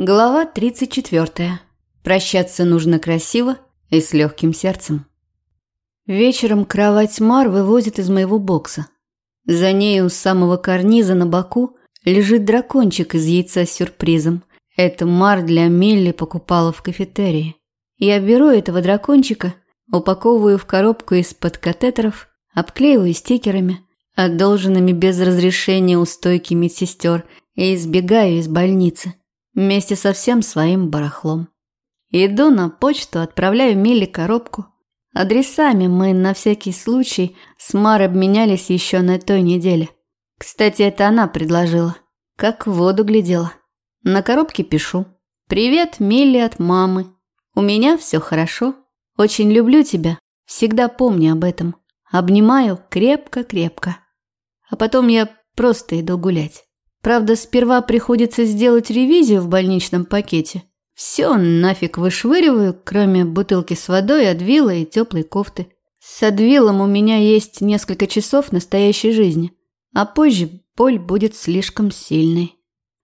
Глава 34. Прощаться нужно красиво и с легким сердцем. Вечером кровать Мар вывозит из моего бокса. За ней у самого карниза на боку лежит дракончик из яйца с сюрпризом. Это Мар для Милли покупала в кафетерии. Я беру этого дракончика, упаковываю в коробку из-под катетеров, обклеиваю стикерами, одолженными без разрешения у стойки медсестер, и избегаю из больницы вместе со всем своим барахлом. Иду на почту, отправляю Милли коробку. Адресами мы на всякий случай с Мар обменялись еще на той неделе. Кстати, это она предложила. Как в воду глядела. На коробке пишу. «Привет, Милли от мамы. У меня все хорошо. Очень люблю тебя. Всегда помни об этом. Обнимаю крепко-крепко». А потом я просто иду гулять. Правда, сперва приходится сделать ревизию в больничном пакете. Все нафиг вышвыриваю, кроме бутылки с водой, адвила и теплой кофты. С адвилом у меня есть несколько часов настоящей жизни, а позже боль будет слишком сильной.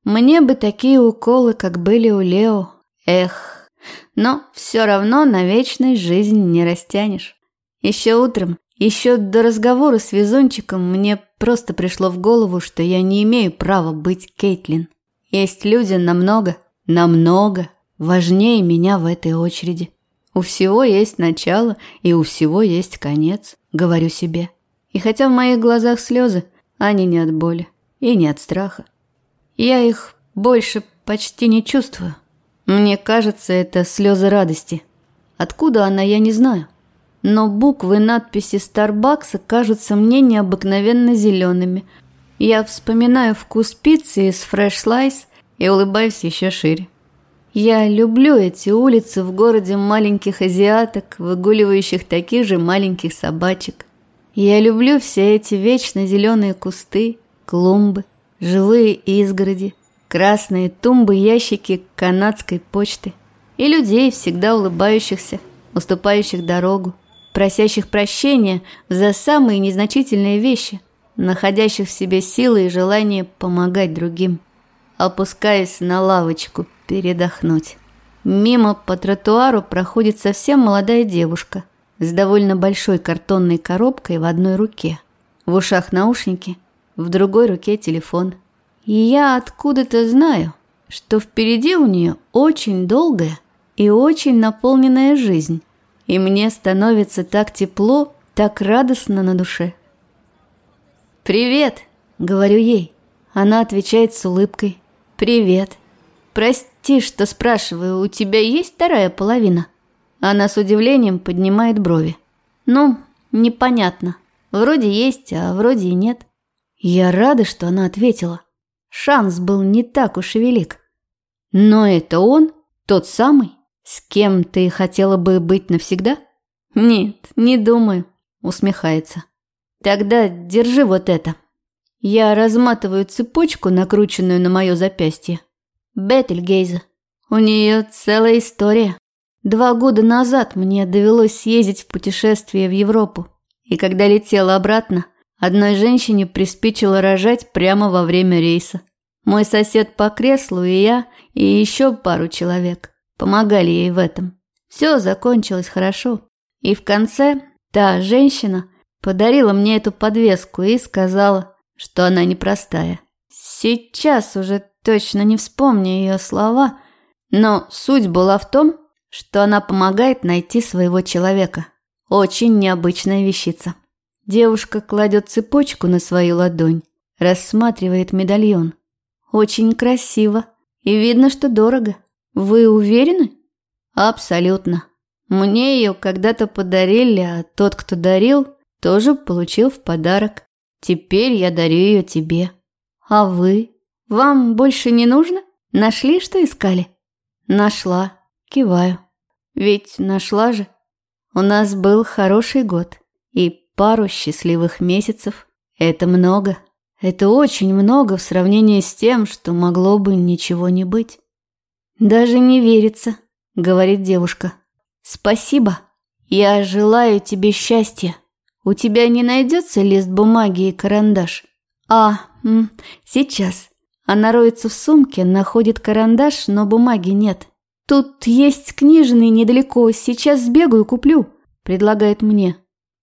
Мне бы такие уколы, как были у Лео. Эх, но все равно на вечность жизнь не растянешь. Еще утром еще до разговора с везунчиком мне просто пришло в голову, что я не имею права быть Кейтлин. Есть люди намного, намного важнее меня в этой очереди. У всего есть начало и у всего есть конец, говорю себе. И хотя в моих глазах слезы, они не от боли и не от страха. Я их больше почти не чувствую. Мне кажется, это слезы радости. Откуда она, я не знаю но буквы надписи Старбакса кажутся мне необыкновенно зелеными. Я вспоминаю вкус пиццы из Fresh Slice и улыбаюсь еще шире. Я люблю эти улицы в городе маленьких азиаток, выгуливающих таких же маленьких собачек. Я люблю все эти вечно зеленые кусты, клумбы, живые изгороди, красные тумбы, ящики канадской почты и людей, всегда улыбающихся, уступающих дорогу просящих прощения за самые незначительные вещи, находящих в себе силы и желание помогать другим. Опускаясь на лавочку передохнуть. Мимо по тротуару проходит совсем молодая девушка с довольно большой картонной коробкой в одной руке. В ушах наушники, в другой руке телефон. И я откуда-то знаю, что впереди у нее очень долгая и очень наполненная жизнь и мне становится так тепло, так радостно на душе. «Привет!» — говорю ей. Она отвечает с улыбкой. «Привет!» «Прости, что спрашиваю, у тебя есть вторая половина?» Она с удивлением поднимает брови. «Ну, непонятно. Вроде есть, а вроде и нет». Я рада, что она ответила. Шанс был не так уж и велик. Но это он, тот самый, «С кем ты хотела бы быть навсегда?» «Нет, не думаю», — усмехается. «Тогда держи вот это». Я разматываю цепочку, накрученную на мое запястье. Бетельгейза. У нее целая история. Два года назад мне довелось съездить в путешествие в Европу. И когда летела обратно, одной женщине приспичило рожать прямо во время рейса. Мой сосед по креслу и я, и еще пару человек помогали ей в этом. Все закончилось хорошо. И в конце та женщина подарила мне эту подвеску и сказала, что она непростая. Сейчас уже точно не вспомню ее слова, но суть была в том, что она помогает найти своего человека. Очень необычная вещица. Девушка кладет цепочку на свою ладонь, рассматривает медальон. Очень красиво и видно, что дорого. Вы уверены? Абсолютно. Мне ее когда-то подарили, а тот, кто дарил, тоже получил в подарок. Теперь я дарю ее тебе. А вы? Вам больше не нужно? Нашли, что искали? Нашла. Киваю. Ведь нашла же. У нас был хороший год и пару счастливых месяцев. Это много. Это очень много в сравнении с тем, что могло бы ничего не быть. «Даже не верится», — говорит девушка. «Спасибо. Я желаю тебе счастья. У тебя не найдется лист бумаги и карандаш?» «А, сейчас». Она роется в сумке, находит карандаш, но бумаги нет. «Тут есть книжный недалеко, сейчас сбегаю, куплю», – предлагает мне.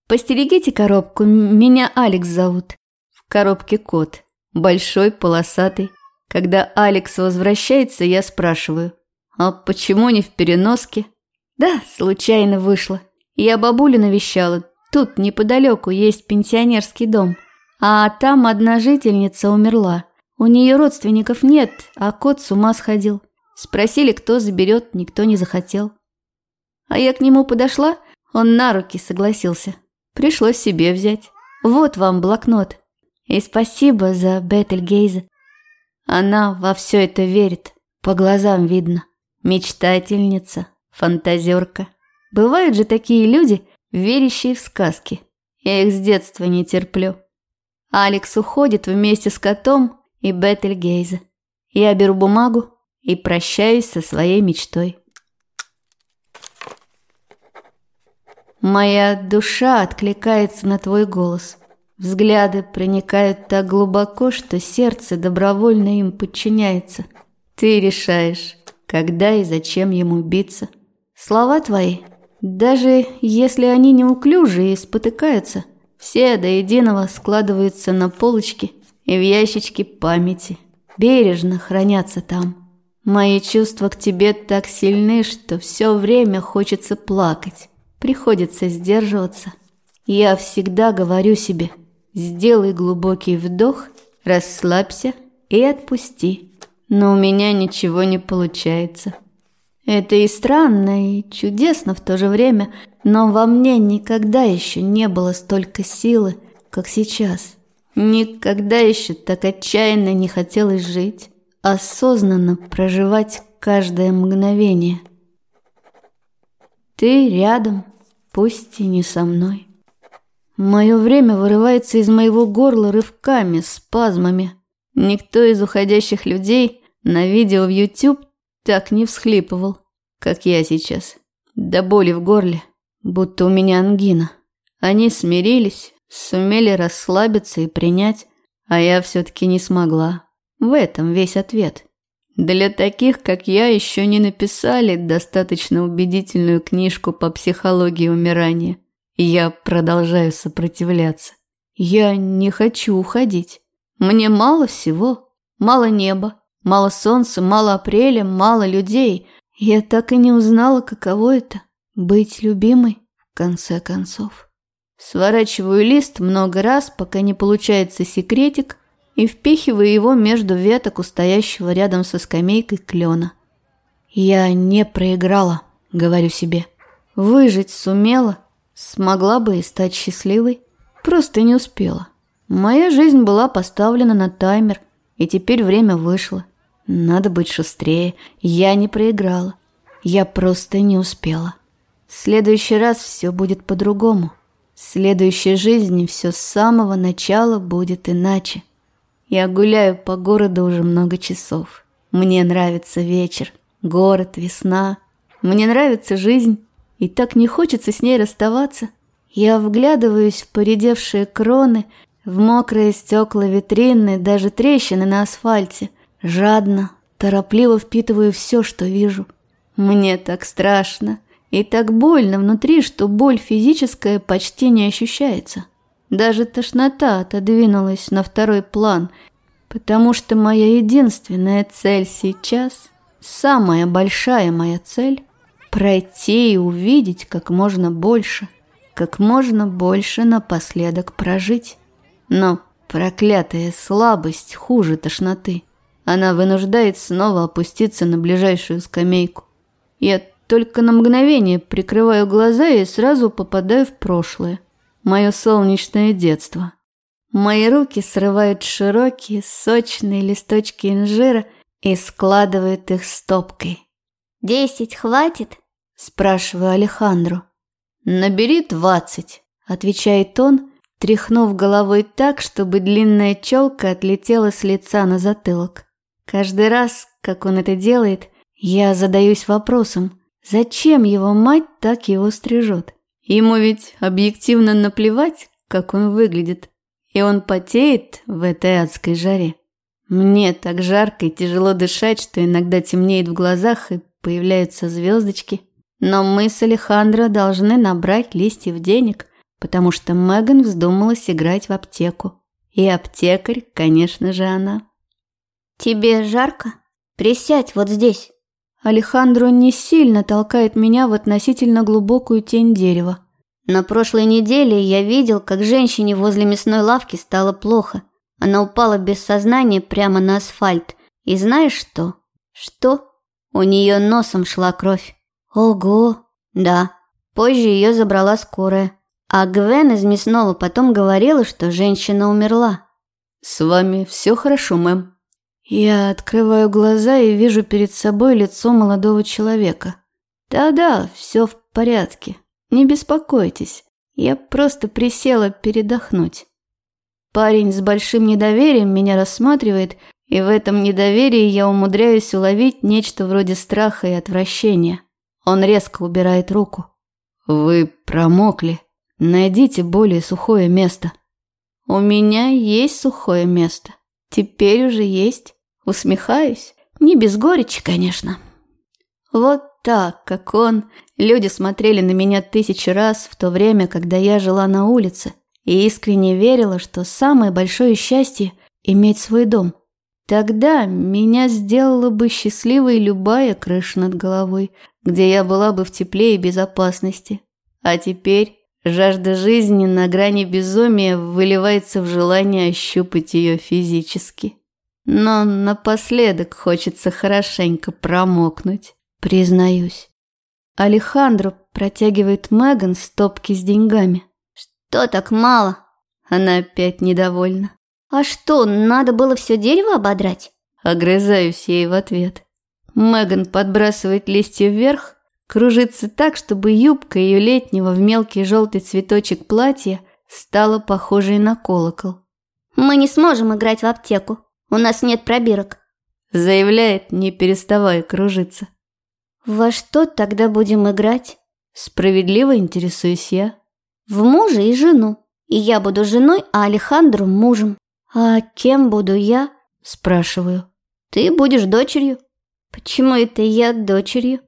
«Постерегите коробку, меня Алекс зовут». В коробке кот, большой, полосатый. Когда Алекс возвращается, я спрашиваю, «А почему не в переноске?» «Да, случайно вышло. Я бабулю навещала. Тут неподалеку есть пенсионерский дом. А там одна жительница умерла. У нее родственников нет, а кот с ума сходил. Спросили, кто заберет, никто не захотел. А я к нему подошла, он на руки согласился. Пришлось себе взять. Вот вам блокнот. И спасибо за Бетельгейзе. Она во все это верит, по глазам видно. Мечтательница, фантазерка. Бывают же такие люди, верящие в сказки. Я их с детства не терплю. Алекс уходит вместе с котом и Бетельгейзе. Я беру бумагу и прощаюсь со своей мечтой. Моя душа откликается на твой голос. Взгляды проникают так глубоко, что сердце добровольно им подчиняется. Ты решаешь, когда и зачем ему биться. Слова твои, даже если они неуклюжие и спотыкаются, все до единого складываются на полочки и в ящички памяти, бережно хранятся там. Мои чувства к тебе так сильны, что все время хочется плакать, приходится сдерживаться. Я всегда говорю себе, сделай глубокий вдох, расслабься и отпусти. Но у меня ничего не получается. Это и странно, и чудесно в то же время, но во мне никогда еще не было столько силы, как сейчас. Никогда еще так отчаянно не хотелось жить, осознанно проживать каждое мгновение. Ты рядом, пусть и не со мной. Мое время вырывается из моего горла рывками, спазмами. Никто из уходящих людей на видео в YouTube так не всхлипывал, как я сейчас. До боли в горле, будто у меня ангина. Они смирились, сумели расслабиться и принять, а я все-таки не смогла. В этом весь ответ. Для таких, как я, еще не написали достаточно убедительную книжку по психологии умирания. Я продолжаю сопротивляться. Я не хочу уходить. Мне мало всего. Мало неба, Мало солнца, мало апреля, мало людей. Я так и не узнала, каково это — быть любимой, в конце концов. Сворачиваю лист много раз, пока не получается секретик, и впихиваю его между веток у стоящего рядом со скамейкой клена. Я не проиграла, говорю себе. Выжить сумела, смогла бы и стать счастливой, просто не успела. Моя жизнь была поставлена на таймер, и теперь время вышло. Надо быть шустрее. Я не проиграла. Я просто не успела. В следующий раз все будет по-другому. В следующей жизни все с самого начала будет иначе. Я гуляю по городу уже много часов. Мне нравится вечер, город, весна. Мне нравится жизнь, и так не хочется с ней расставаться. Я вглядываюсь в поредевшие кроны, в мокрые стекла витрины, даже трещины на асфальте – Жадно, торопливо впитываю все, что вижу. Мне так страшно и так больно внутри, что боль физическая почти не ощущается. Даже тошнота отодвинулась на второй план, потому что моя единственная цель сейчас, самая большая моя цель – пройти и увидеть как можно больше, как можно больше напоследок прожить. Но проклятая слабость хуже тошноты – она вынуждает снова опуститься на ближайшую скамейку. Я только на мгновение прикрываю глаза и сразу попадаю в прошлое. Мое солнечное детство. Мои руки срывают широкие, сочные листочки инжира и складывают их стопкой. «Десять хватит?» – спрашиваю Алехандру. «Набери двадцать», – отвечает он, тряхнув головой так, чтобы длинная челка отлетела с лица на затылок. Каждый раз, как он это делает, я задаюсь вопросом, зачем его мать так его стрижет? Ему ведь объективно наплевать, как он выглядит, и он потеет в этой адской жаре. Мне так жарко и тяжело дышать, что иногда темнеет в глазах и появляются звездочки. Но мы с Алехандро должны набрать листьев денег, потому что Меган вздумалась играть в аптеку. И аптекарь, конечно же, она. «Тебе жарко? Присядь вот здесь». Алехандро не сильно толкает меня в относительно глубокую тень дерева. На прошлой неделе я видел, как женщине возле мясной лавки стало плохо. Она упала без сознания прямо на асфальт. И знаешь что? Что? У нее носом шла кровь. Ого! Да. Позже ее забрала скорая. А Гвен из мясного потом говорила, что женщина умерла. «С вами все хорошо, мэм?» Я открываю глаза и вижу перед собой лицо молодого человека. Да-да, все в порядке. Не беспокойтесь. Я просто присела передохнуть. Парень с большим недоверием меня рассматривает, и в этом недоверии я умудряюсь уловить нечто вроде страха и отвращения. Он резко убирает руку. «Вы промокли. Найдите более сухое место». «У меня есть сухое место. Теперь уже есть. Усмехаюсь. Не без горечи, конечно». Вот так, как он. Люди смотрели на меня тысячи раз в то время, когда я жила на улице и искренне верила, что самое большое счастье – иметь свой дом. Тогда меня сделала бы счастливой любая крыша над головой, где я была бы в тепле и безопасности. А теперь жажда жизни на грани безумия выливается в желание ощупать ее физически. Но напоследок хочется хорошенько промокнуть, признаюсь. Алехандро протягивает Меган стопки с деньгами. «Что так мало?» Она опять недовольна. «А что, надо было все дерево ободрать?» Огрызаюсь ей в ответ. Меган подбрасывает листья вверх, кружится так, чтобы юбка ее летнего в мелкий желтый цветочек платья стала похожей на колокол. «Мы не сможем играть в аптеку. У нас нет пробирок», заявляет, не переставая кружиться. «Во что тогда будем играть?» Справедливо интересуюсь я в мужа и жену. И я буду женой, а Алехандро мужем. А кем буду я? Спрашиваю. Ты будешь дочерью. Почему это я дочерью?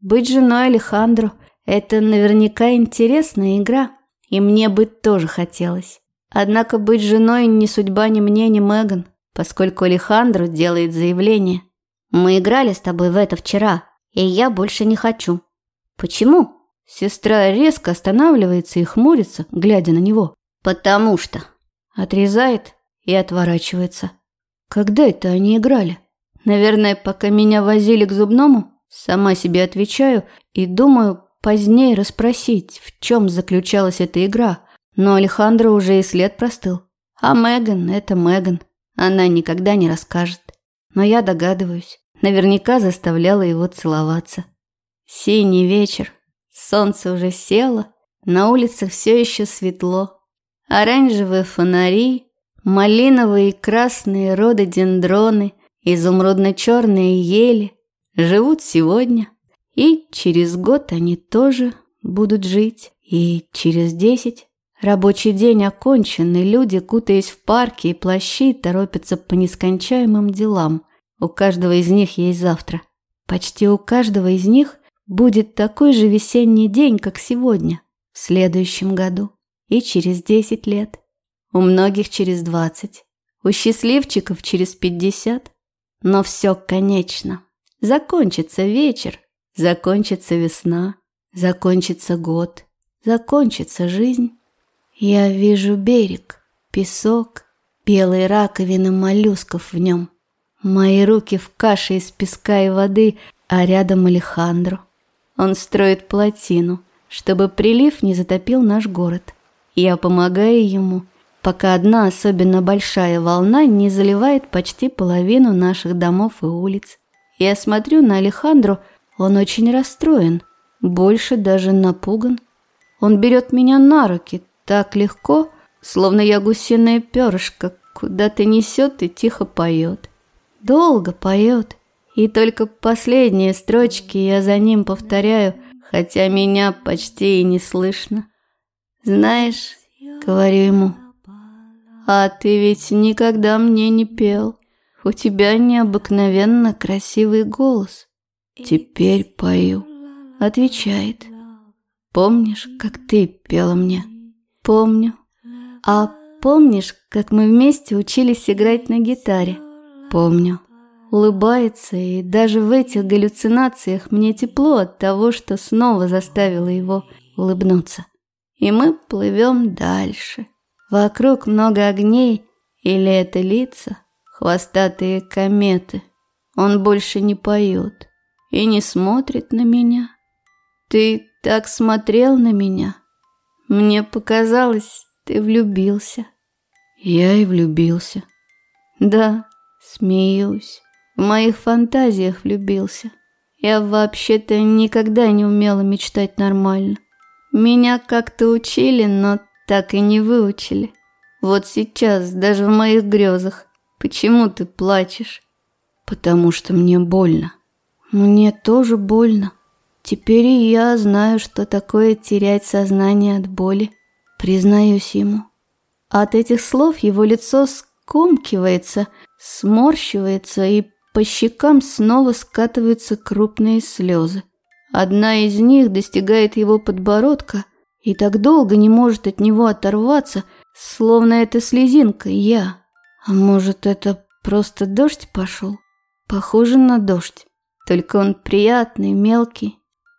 Быть женой Алехандро – это наверняка интересная игра, и мне быть тоже хотелось. Однако быть женой не судьба ни мне, ни Меган, поскольку Алехандро делает заявление. Мы играли с тобой в это вчера, и я больше не хочу. Почему? Сестра резко останавливается и хмурится, глядя на него. «Потому что...» Отрезает и отворачивается. Когда это они играли? Наверное, пока меня возили к зубному? Сама себе отвечаю и думаю позднее расспросить, в чем заключалась эта игра. Но Алехандро уже и след простыл. А Меган – это Меган. Она никогда не расскажет. Но я догадываюсь. Наверняка заставляла его целоваться. Синий вечер, Солнце уже село, на улице все еще светло. Оранжевые фонари, малиновые и красные рододендроны, изумрудно-черные ели живут сегодня. И через год они тоже будут жить. И через десять рабочий день окончен, и люди, кутаясь в парки и плащи, торопятся по нескончаемым делам. У каждого из них есть завтра. Почти у каждого из них будет такой же весенний день, как сегодня, в следующем году и через 10 лет. У многих через 20, у счастливчиков через 50. Но все конечно. Закончится вечер, закончится весна, закончится год, закончится жизнь. Я вижу берег, песок, белые раковины моллюсков в нем. Мои руки в каше из песка и воды, а рядом Алехандро. Он строит плотину, чтобы прилив не затопил наш город. Я помогаю ему, пока одна особенно большая волна не заливает почти половину наших домов и улиц. Я смотрю на Алехандро, он очень расстроен, больше даже напуган. Он берет меня на руки так легко, словно я гусиное перышко, куда-то несет и тихо поет. Долго поет. И только последние строчки я за ним повторяю, хотя меня почти и не слышно. «Знаешь, — говорю ему, — а ты ведь никогда мне не пел. у тебя необыкновенно красивый голос. Теперь пою. Отвечает. Помнишь, как ты пела мне? Помню. А помнишь, как мы вместе учились играть на гитаре? Помню. Улыбается, и даже в этих галлюцинациях мне тепло от того, что снова заставила его улыбнуться. И мы плывем дальше. Вокруг много огней, или это лица, хвостатые кометы. Он больше не поет и не смотрит на меня. Ты так смотрел на меня. Мне показалось, ты влюбился. Я и влюбился. Да, смеюсь. В моих фантазиях влюбился. Я вообще-то никогда не умела мечтать нормально. Меня как-то учили, но так и не выучили. Вот сейчас, даже в моих грезах. Почему ты плачешь? Потому что мне больно. Мне тоже больно. Теперь и я знаю, что такое терять сознание от боли. Признаюсь ему. От этих слов его лицо скомкивается, сморщивается, и по щекам снова скатываются крупные слезы. Одна из них достигает его подбородка и так долго не может от него оторваться, словно это слезинка я. А может, это просто дождь пошел? Похоже на дождь. Только он приятный, мелкий,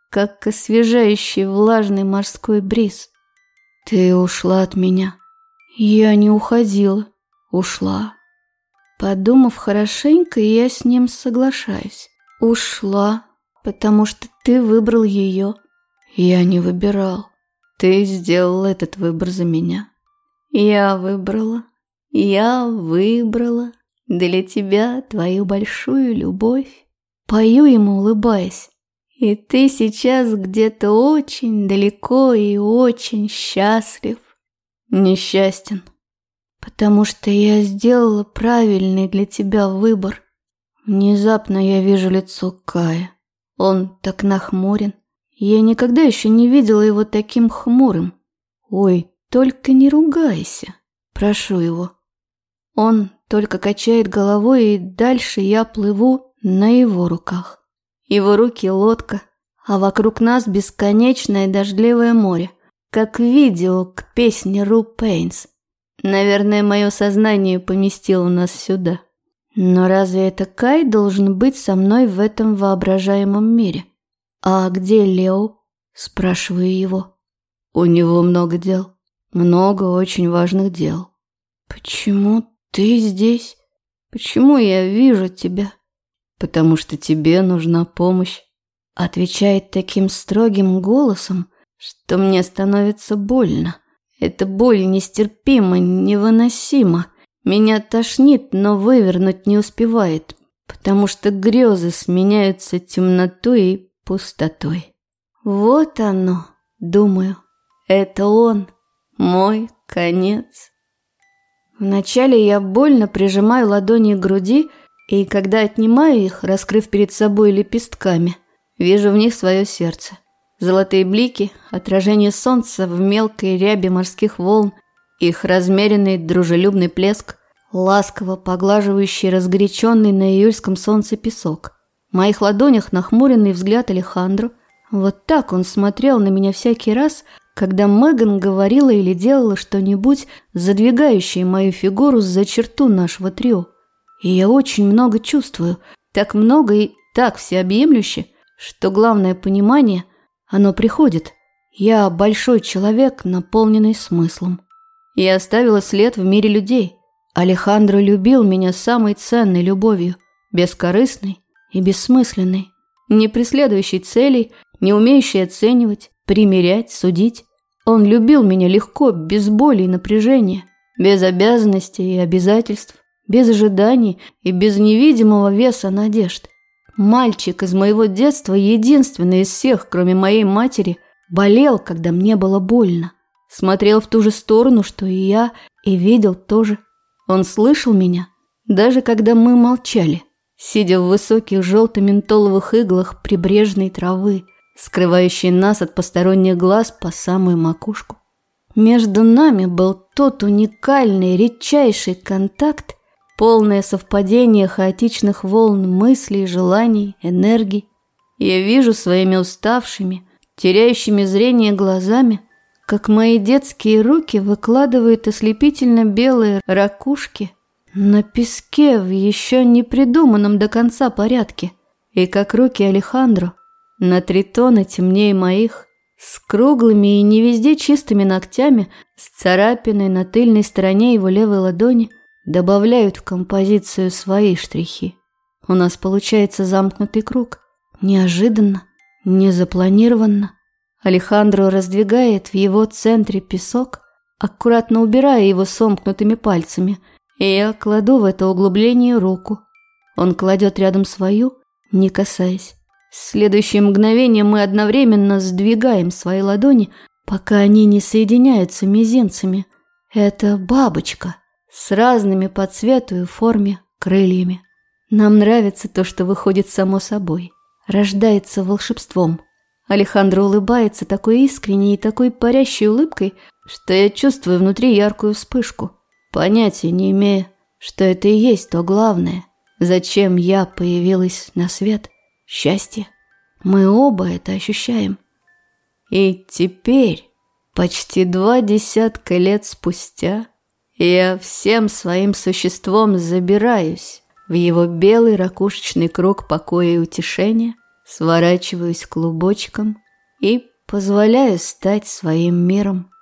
как освежающий влажный морской бриз. Ты ушла от меня. Я не уходила, ушла. Подумав хорошенько, я с ним соглашаюсь. Ушла, потому что ты выбрал ее. Я не выбирал. Ты сделал этот выбор за меня. Я выбрала. Я выбрала для тебя твою большую любовь. Пою ему, улыбаясь. И ты сейчас где-то очень далеко и очень счастлив. Несчастен. Потому что я сделала правильный для тебя выбор. Внезапно я вижу лицо Кая. Он так нахмурен. Я никогда еще не видела его таким хмурым. Ой, только не ругайся. Прошу его. Он только качает головой, и дальше я плыву на его руках. Его руки – лодка, а вокруг нас бесконечное дождливое море, как видео к песне Ру Пейнс. Наверное, мое сознание поместило нас сюда. Но разве это Кай должен быть со мной в этом воображаемом мире? А где Лео? Спрашиваю его. У него много дел. Много очень важных дел. Почему ты здесь? Почему я вижу тебя? потому что тебе нужна помощь. Отвечает таким строгим голосом, что мне становится больно. Эта боль нестерпима, невыносима. Меня тошнит, но вывернуть не успевает, потому что грезы сменяются темнотой и пустотой. Вот оно, думаю. Это он, мой конец. Вначале я больно прижимаю ладони к груди, и когда отнимаю их, раскрыв перед собой лепестками, вижу в них свое сердце. Золотые блики, отражение солнца в мелкой рябе морских волн, их размеренный дружелюбный плеск, ласково поглаживающий разгоряченный на июльском солнце песок. Моих ладонях нахмуренный взгляд Алехандро. Вот так он смотрел на меня всякий раз, когда Меган говорила или делала что-нибудь, задвигающее мою фигуру за черту нашего трио. И я очень много чувствую, так много и так всеобъемлюще, что главное понимание, оно приходит. Я большой человек, наполненный смыслом. Я оставила след в мире людей. Алехандро любил меня самой ценной любовью, бескорыстной и бессмысленной, не преследующей целей, не умеющей оценивать, примерять, судить. Он любил меня легко, без боли и напряжения, без обязанностей и обязательств без ожиданий и без невидимого веса надежд. Мальчик из моего детства, единственный из всех, кроме моей матери, болел, когда мне было больно. Смотрел в ту же сторону, что и я, и видел тоже. Он слышал меня, даже когда мы молчали, сидя в высоких желто-ментоловых иглах прибрежной травы, скрывающей нас от посторонних глаз по самую макушку. Между нами был тот уникальный, редчайший контакт, полное совпадение хаотичных волн мыслей, желаний, энергий. Я вижу своими уставшими, теряющими зрение глазами, как мои детские руки выкладывают ослепительно белые ракушки на песке в еще не придуманном до конца порядке, и как руки Алехандро на три тона темнее моих, с круглыми и не везде чистыми ногтями, с царапиной на тыльной стороне его левой ладони, добавляют в композицию свои штрихи. У нас получается замкнутый круг. Неожиданно, незапланированно. Алехандро раздвигает в его центре песок, аккуратно убирая его сомкнутыми пальцами, и я кладу в это углубление руку. Он кладет рядом свою, не касаясь. В следующее мгновение мы одновременно сдвигаем свои ладони, пока они не соединяются мизинцами. Это бабочка с разными по цвету и форме крыльями. Нам нравится то, что выходит само собой, рождается волшебством. Алехандро улыбается такой искренней и такой парящей улыбкой, что я чувствую внутри яркую вспышку, понятия не имея, что это и есть то главное, зачем я появилась на свет счастье. Мы оба это ощущаем. И теперь, почти два десятка лет спустя, я всем своим существом забираюсь в его белый ракушечный круг покоя и утешения, сворачиваюсь клубочком и позволяю стать своим миром.